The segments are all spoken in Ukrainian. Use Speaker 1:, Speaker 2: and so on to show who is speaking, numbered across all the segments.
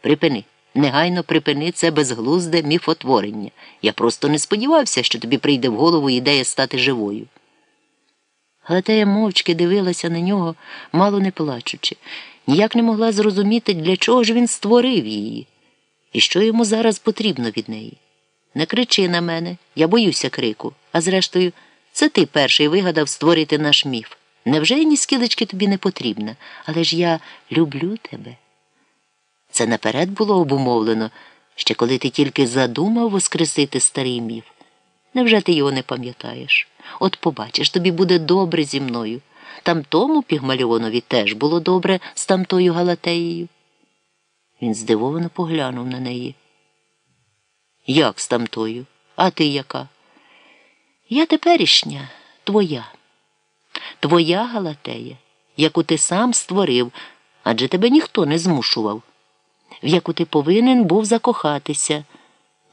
Speaker 1: Припини. Негайно припини це безглузде міфотворення. Я просто не сподівався, що тобі прийде в голову ідея стати живою. Галатея мовчки дивилася на нього, мало не плачучи, ніяк не могла зрозуміти, для чого ж він створив її, і що йому зараз потрібно від неї. Не кричи на мене, я боюся крику, а зрештою, це ти перший вигадав створити наш міф. Невже ні скілечки тобі не потрібна, але ж я люблю тебе. Це наперед було обумовлено, ще коли ти тільки задумав воскресити старий міф. Невже ти його не пам'ятаєш? От побачиш, тобі буде добре зі мною. Там тому Пігмаліонові теж було добре з тамтою Галатеєю. Він здивовано поглянув на неї. Як з тамтою? А ти яка? Я теперішня, твоя. Твоя Галатея, яку ти сам створив, адже тебе ніхто не змушував, в яку ти повинен був закохатися,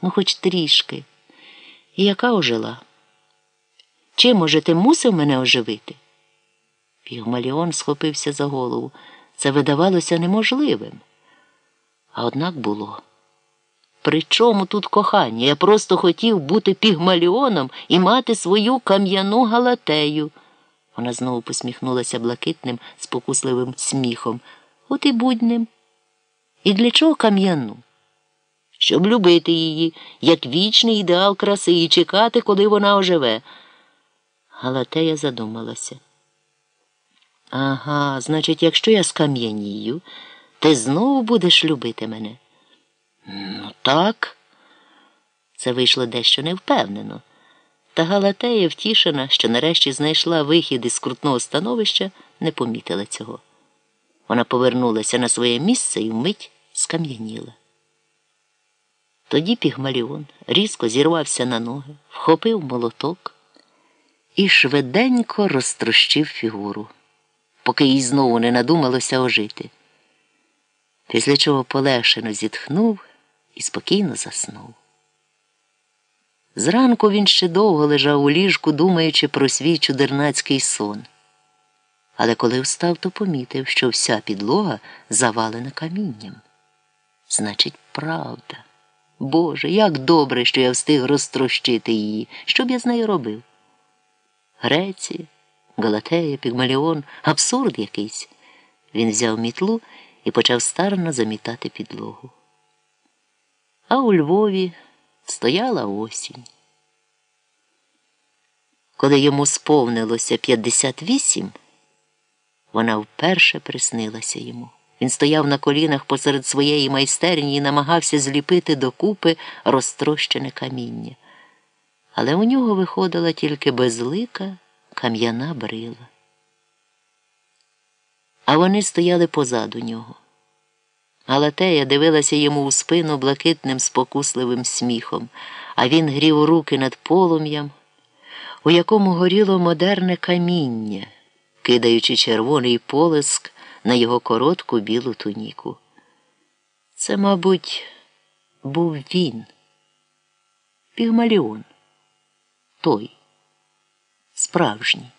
Speaker 1: ну хоч трішки. І яка ожила? Чи, може, ти мусив мене оживити? Пігмаліон схопився за голову. Це видавалося неможливим. А однак було. При чому тут кохання? Я просто хотів бути пігмаліоном і мати свою кам'яну галатею. Вона знову посміхнулася блакитним, спокусливим сміхом. От і будь ним. І для чого кам'яну? Щоб любити її, як вічний ідеал краси, і чекати, коли вона оживе. Галатея задумалася. Ага, значить, якщо я скам'янію, ти знову будеш любити мене. Ну, так. Це вийшло дещо невпевнено. Та Галатея, втішена, що нарешті знайшла вихід із крутного становища, не помітила цього. Вона повернулася на своє місце і вмить скам'яніла. Тоді Пігмаліон різко зірвався на ноги, вхопив молоток і швиденько розтрощив фігуру, поки їй знову не надумалося ожити. Після чого полегшено зітхнув і спокійно заснув. Зранку він ще довго лежав у ліжку, думаючи про свій чудернацький сон. Але коли встав, то помітив, що вся підлога завалена камінням. Значить, правда. Боже, як добре, що я встиг розтрощити її. Що б я з нею робив? Греція, Галатея, Пігмаліон, абсурд якийсь. Він взяв мітлу і почав старано замітати підлогу. А у Львові стояла осінь. Коли йому сповнилося 58, вона вперше приснилася йому. Він стояв на колінах посеред своєї майстерні і намагався зліпити докупи розтрощене каміння. Але у нього виходила тільки безлика кам'яна брила. А вони стояли позаду нього. Галатея дивилася йому у спину блакитним спокусливим сміхом, а він грів руки над полум'ям, у якому горіло модерне каміння, кидаючи червоний полиск на його коротку білу туніку. Це, мабуть, був він, Пігмаліон, той, справжній.